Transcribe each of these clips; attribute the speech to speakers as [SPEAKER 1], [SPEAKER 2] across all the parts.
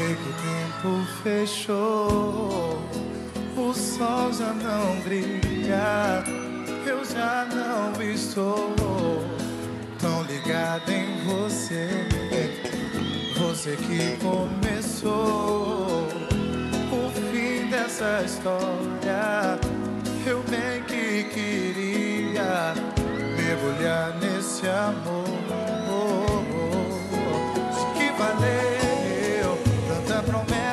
[SPEAKER 1] que o tempo fechou, o sol já não brilha, eu já não estou tão ligado em você. Você que começou o fim dessa história, eu bem que queria mergulhar nesse amor.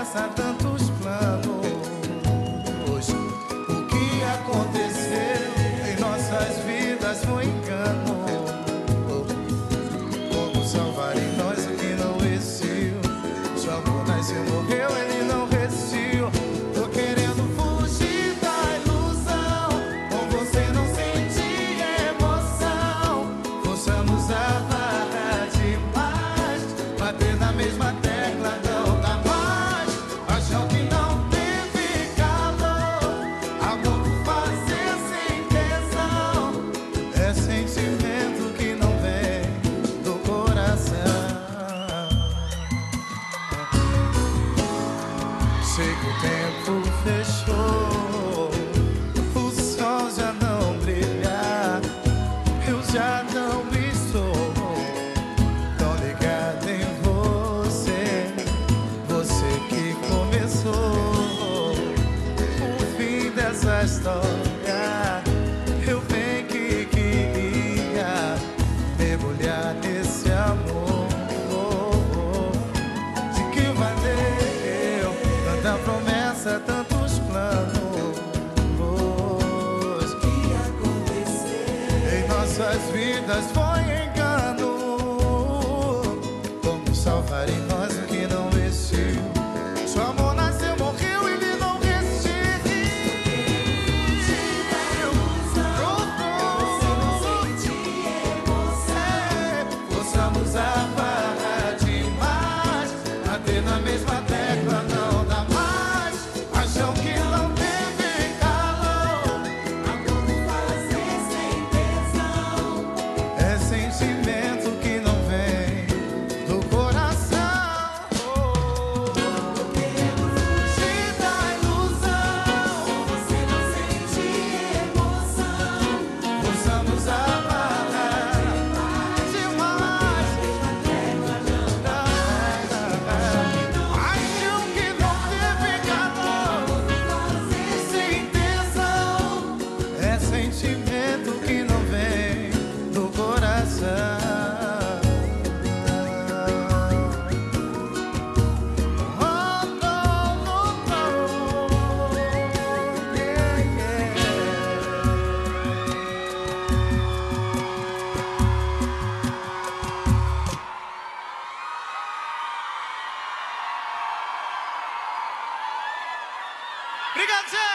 [SPEAKER 1] Promessa, tantos planos? O que aconteceu em nossas vidas foi Sei que o tempo promessa, tantos planos? Que aconteceu em nossas vidas? 우리가 항상